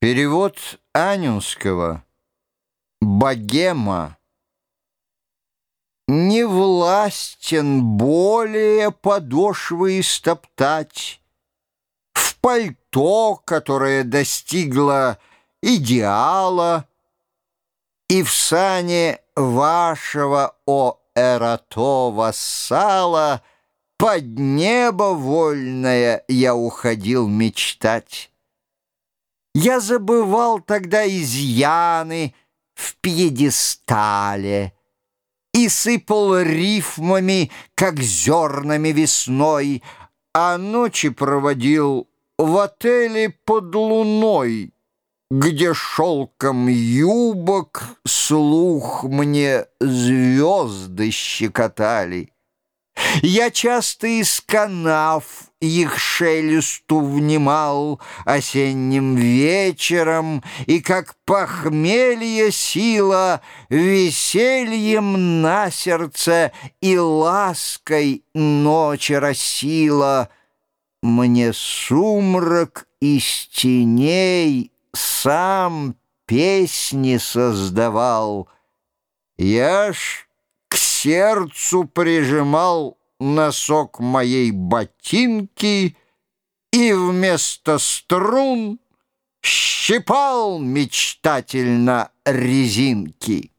Перевод Анюнского «Богема» Не властен более подошвы истоптать. В пальто, которое достигло идеала, И в сане вашего, о Эрато, вассала, Под небо вольное я уходил мечтать. Я забывал тогда изъяны в пьедестале И сыпал рифмами, как зернами весной, А ночи проводил в отеле под луной, Где шелком юбок слух мне звезды щекотали. Я часто из канав их шелесту внимал осенним вечером, И как похмелье сила весельем на сердце И лаской ночи росила. Мне сумрак из теней сам песни создавал. Я ж к сердцу прижимал носок моей ботинки и вместо струн щипал мечтательно резинки.